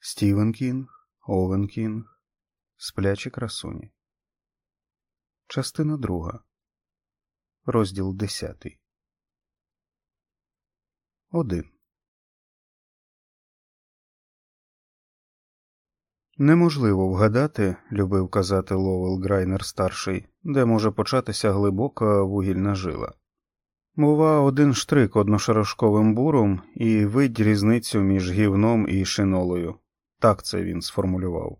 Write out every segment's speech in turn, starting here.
Стівен Кінг, Овен Кінг, Сплячі красуні. Частина друга. Розділ десятий. Один. Неможливо вгадати, любив казати Ловел Грайнер старший, де може початися глибока вугільна жила. Бува, один штрик одношарошковим буром і видь різницю між гівном і шинолою. Так це він сформулював.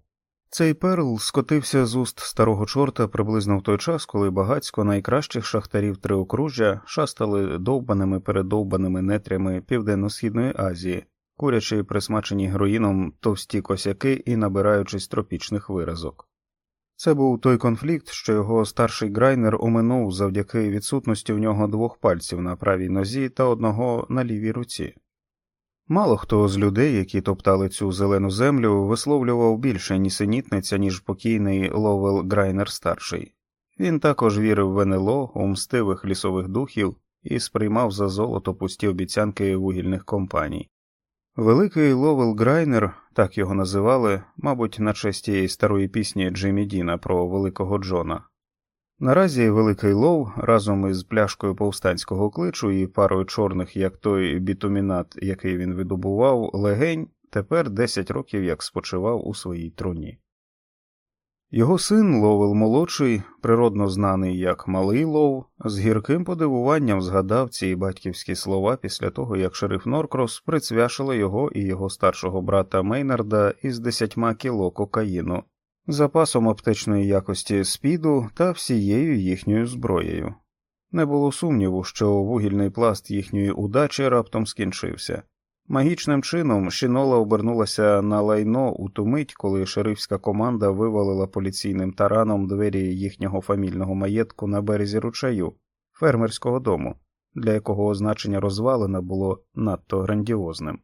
Цей перл скотився з уст старого чорта приблизно в той час, коли багацько найкращих шахтарів триокружжя шастали довбаними передовбаними нетрями Південно-Східної Азії, курячи присмачені героїном товсті косяки і набираючись тропічних виразок. Це був той конфлікт, що його старший грайнер оминув завдяки відсутності в нього двох пальців на правій нозі та одного на лівій руці. Мало хто з людей, які топтали цю зелену землю, висловлював більше нісенітниць, ніж покійний Ловел Грайнер старший. Він також вірив в НЛО, у мстивих лісових духів і сприймав за золото пусті обіцянки вугільних компаній. Великий Ловел Грайнер, так його називали, мабуть, на честь тієї старої пісні Джиммі Діна про великого Джона. Наразі Великий Лов разом із пляшкою повстанського кличу і парою чорних, як той бітумінат, який він видобував, легень, тепер 10 років як спочивав у своїй труні. Його син Ловел молодший, природно знаний як Малий Лов, з гірким подивуванням згадав ці батьківські слова після того, як шериф Норкрос прицвяшила його і його старшого брата Мейнарда із десятьма кіло кокаїну, запасом аптечної якості спіду та всією їхньою зброєю. Не було сумніву, що вугільний пласт їхньої удачі раптом скінчився. Магічним чином Шінола обернулася на лайно у ту мить, коли шерифська команда вивалила поліційним тараном двері їхнього фамільного маєтку на березі ручаю, фермерського дому, для якого означення розвалина було надто грандіозним.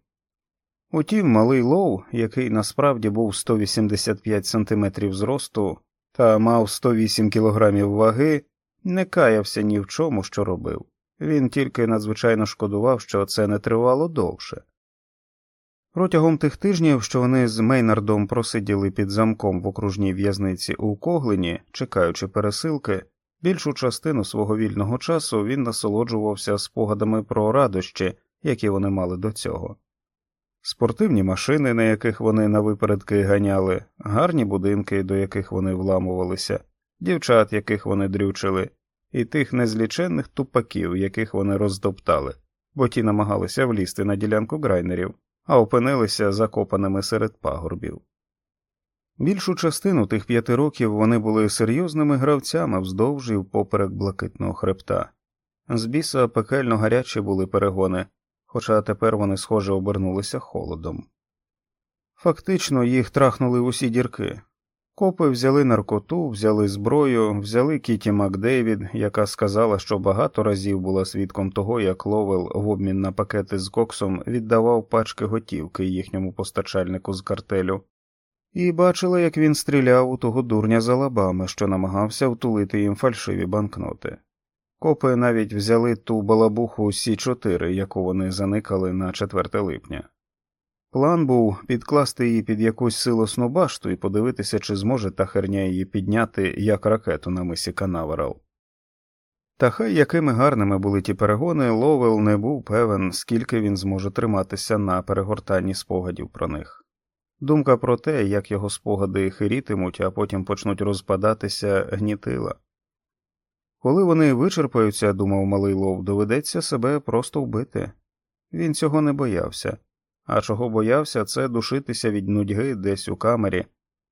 Утім, малий Лоу, який насправді був 185 сантиметрів зросту та мав 108 кілограмів ваги, не каявся ні в чому, що робив. Він тільки надзвичайно шкодував, що це не тривало довше. Протягом тих тижнів, що вони з Мейнардом просиділи під замком в окружній в'язниці у Коглині, чекаючи пересилки, більшу частину свого вільного часу він насолоджувався спогадами про радощі, які вони мали до цього. Спортивні машини, на яких вони на випередки ганяли, гарні будинки, до яких вони вламувалися, дівчат, яких вони дрючили, і тих незліченних тупаків, яких вони роздоптали, бо ті намагалися влізти на ділянку грайнерів а опинилися закопаними серед пагорбів. Більшу частину тих п'яти років вони були серйозними гравцями вздовж і впоперек блакитного хребта. З біса пекельно гарячі були перегони, хоча тепер вони, схоже, обернулися холодом. Фактично їх трахнули усі дірки, Копи взяли наркоту, взяли зброю, взяли Кіті Макдейвід, яка сказала, що багато разів була свідком того, як Ловел в обмін на пакети з коксом віддавав пачки готівки їхньому постачальнику з картелю, і бачила, як він стріляв у того дурня за лабами, що намагався втулити їм фальшиві банкноти. Копи навіть взяли ту балабуху C4 яку вони заникали на 4 липня. План був підкласти її під якусь силосну башту і подивитися, чи зможе та херня її підняти як ракету на мисі Канаверал. Та хай якими гарними були ті перегони, Ловел не був певен, скільки він зможе триматися на перегортанні спогадів про них. Думка про те, як його спогади хирітимуть, а потім почнуть розпадатися, гнітила. Коли вони вичерпаються, думав малий Лов, доведеться себе просто вбити. Він цього не боявся а чого боявся, це душитися від нудьги десь у камері,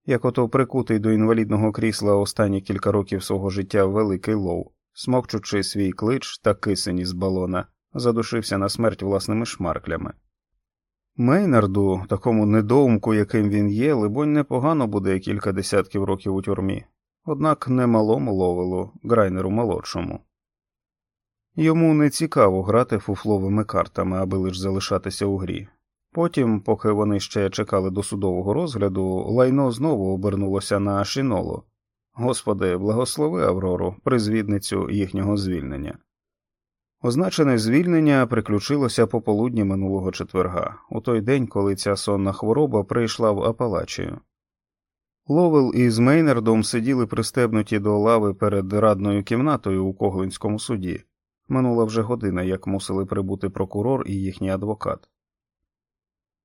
як ото прикутий до інвалідного крісла останні кілька років свого життя великий лов, смокчучи свій клич та кисень із балона, задушився на смерть власними шмарклями. Мейнарду, такому недоумку, яким він є, либонь, непогано буде кілька десятків років у тюрмі, однак не малому ловелу, грайнеру молодшому. Йому не цікаво грати фуфловими картами, аби лиш залишатися у грі. Потім, поки вони ще чекали до судового розгляду, лайно знову обернулося на шинолу. Господи, благослови Аврору, призвідницю їхнього звільнення. Означене звільнення приключилося пополудні минулого четверга, у той день, коли ця сонна хвороба прийшла в Апалачію. Ловел із Мейнардом сиділи пристебнуті до лави перед радною кімнатою у Коглинському суді. Минула вже година, як мусили прибути прокурор і їхній адвокат.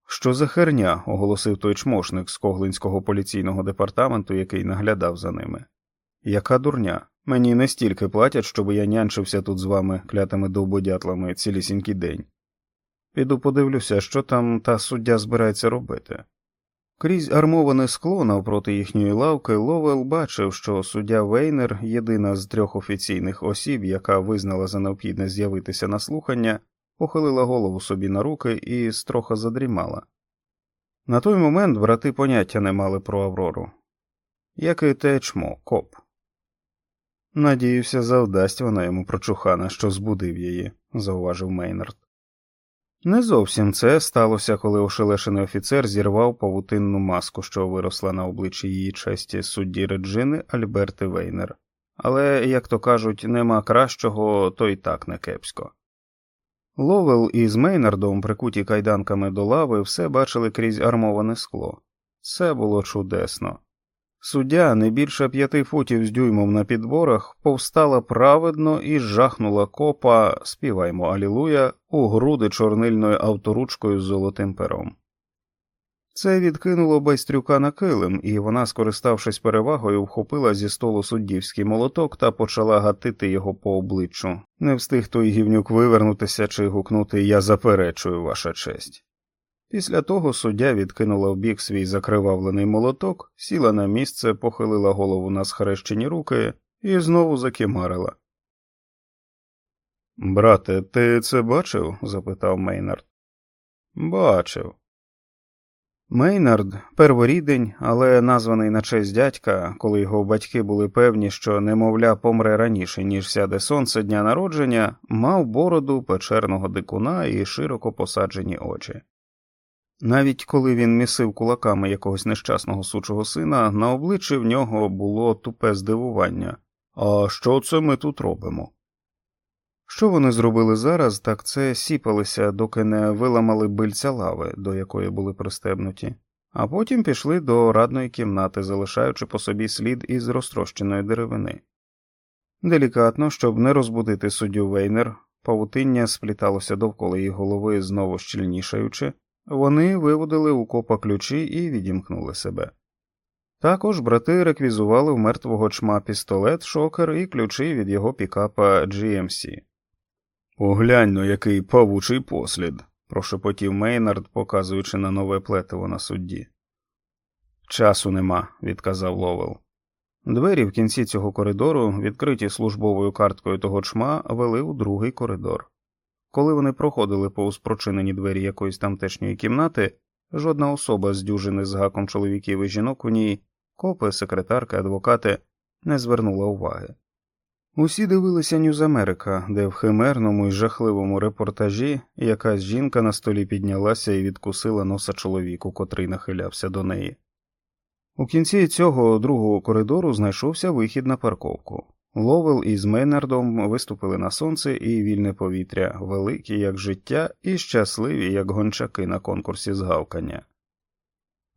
Що за херня? оголосив той чмошник з Коглинського поліційного департаменту, який наглядав за ними. Яка дурня? Мені не стільки платять, щоб я нянчився тут з вами, клятими довбодятлами, цілісінький день. Піду подивлюся, що там та суддя збирається робити. Крізь армоване скло навпроти їхньої лавки Ловел бачив, що суддя Вейнер, єдина з трьох офіційних осіб, яка визнала за необхідне з'явитися на слухання, похилила голову собі на руки і строха задрімала. На той момент брати поняття не мали про Аврору. Як і те чмо, коп. Надіюся, завдасть вона йому прочухана, що збудив її, зауважив Мейнард. Не зовсім це сталося, коли ошелешений офіцер зірвав павутинну маску, що виросла на обличчі її честі судді Реджини Альберти Вейнер, але, як то кажуть, нема кращого, то й так не кепсько. Ловел із Мейнардом, прикуті кайданками до лави, все бачили крізь армоване скло. Це було чудесно. Суддя, не більше п'яти футів з дюймом на підборах, повстала праведно і жахнула копа, співаймо Алілуя, у груди чорнильною авторучкою з золотим пером. Це відкинуло байстрюка на килим, і вона, скориставшись перевагою, вхопила зі столу суддівський молоток та почала гатити його по обличчю. Не встиг той гівнюк вивернутися чи гукнути Я заперечую, ваша честь. Після того суддя відкинула в бік свій закривавлений молоток, сіла на місце, похилила голову на схрещені руки і знову закимарила. Брате, ти це бачив? запитав Мейнард. Бачив. Мейнард, перворідень, але названий на честь дядька, коли його батьки були певні, що немовля помре раніше, ніж сяде сонце дня народження, мав бороду печерного дикуна і широко посаджені очі. Навіть коли він місив кулаками якогось нещасного сучого сина, на обличчі в нього було тупе здивування. А що це ми тут робимо? Що вони зробили зараз, так це сіпалися, доки не виламали бильця лави, до якої були пристебнуті, а потім пішли до радної кімнати, залишаючи по собі слід із розтрощеної деревини. Делікатно, щоб не розбудити суддю Вейнер, павутиння спліталося довкола її голови, знову щільнішаючи, вони виводили у копа ключі і відімкнули себе. Також брати реквізували в мертвого чма пістолет, шокер і ключі від його пікапа GMC. Поглянь ну, який павучий послід, прошепотів Мейнард, показуючи на нове плетиво на судді. Часу нема, відказав Ловел. Двері в кінці цього коридору, відкриті службовою карткою того чма, вели у другий коридор. Коли вони проходили повз прочинені двері якоїсь тамтешньої кімнати, жодна особа з дюжини з гаком чоловіків і жінок у ній, копи, секретарки, адвокати, не звернула уваги. Усі дивилися Ньюз Америка, де в химерному і жахливому репортажі якась жінка на столі піднялася і відкусила носа чоловіку, котрий нахилявся до неї. У кінці цього другого коридору знайшовся вихід на парковку. Ловел із Мейнардом виступили на сонце і вільне повітря, великі, як життя, і щасливі, як гончаки на конкурсі з гавкання.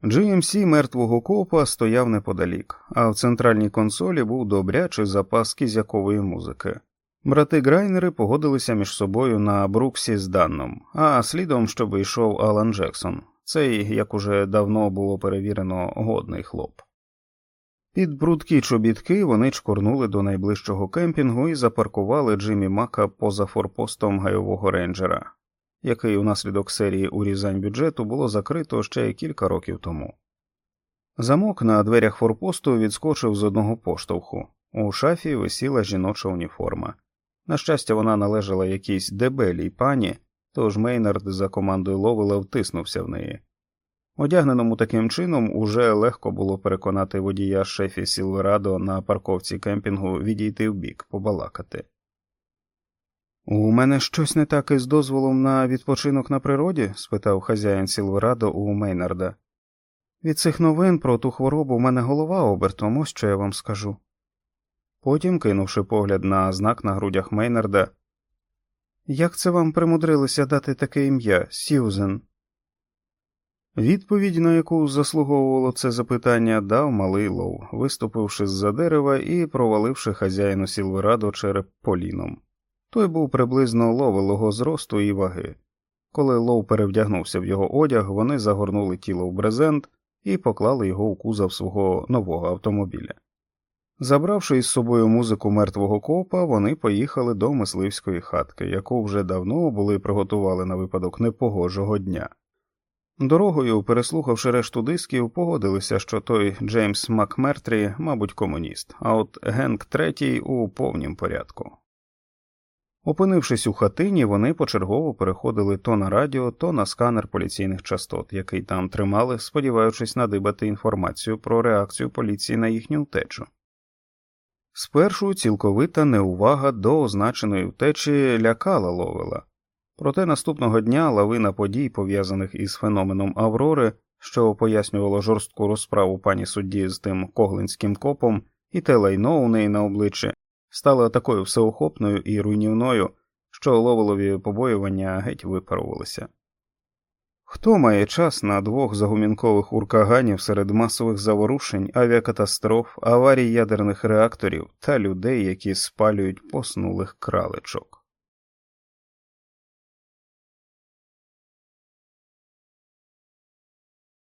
GMC мертвого копа стояв неподалік, а в центральній консолі був добрячий запас кізякової музики. Брати Грайнери погодилися між собою на Бруксі з Данном, а слідом, щоб йшов Алан Джексон, цей, як уже давно було перевірено, годний хлоп. Під брудкі чобітки вони чкорнули до найближчого кемпінгу і запаркували Джиммі Мака поза форпостом гайового рейнджера, який унаслідок серії урізань бюджету було закрито ще кілька років тому. Замок на дверях форпосту відскочив з одного поштовху. У шафі висіла жіноча уніформа. На щастя, вона належала якійсь дебелій пані, тож Мейнард за командою Ловела втиснувся в неї. Одягненому таким чином уже легко було переконати водія Шеві Сілверадо на парковці кемпінгу відійти вбік, побалакати. У мене щось не так із дозволом на відпочинок на природі? спитав хазяїн Сілверадо у Мейнарда. Від цих новин про ту хворобу в мене голова обертом, ось що я вам скажу. Потім, кинувши погляд на знак на грудях Мейнарда, Як це вам примудрилося дати таке ім'я, Сьюзен? Відповідь, на яку заслуговувало це запитання, дав малий лов, виступивши з за дерева і проваливши хазяїну Сілверадо череп поліном. Той був приблизно ловилого зросту і ваги. Коли лов перевдягнувся в його одяг, вони загорнули тіло в брезент і поклали його у кузов свого нового автомобіля. Забравши із собою музику мертвого копа, вони поїхали до мисливської хатки, яку вже давно були приготували на випадок непогожого дня. Дорогою, переслухавши решту дисків, погодилися, що той Джеймс Макмертрі, мабуть, комуніст, а от Генк Третій у повнім порядку. Опинившись у хатині, вони почергово переходили то на радіо, то на сканер поліційних частот, який там тримали, сподіваючись надибати інформацію про реакцію поліції на їхню втечу. Спершу цілковита неувага до означеної втечі лякала ловила, проте наступного дня лавина подій, пов'язаних із феноменом Аврори, що пояснювало жорстку розправу пані судді з тим коглинським копом, і те лайно у неї на обличчі, стала такою всеохопною і руйнівною, що ловилові побоювання геть випарувалися. Хто має час на двох загумінкових уркаганів серед масових заворушень, авіакатастроф, аварій ядерних реакторів та людей, які спалюють поснулих кралечок?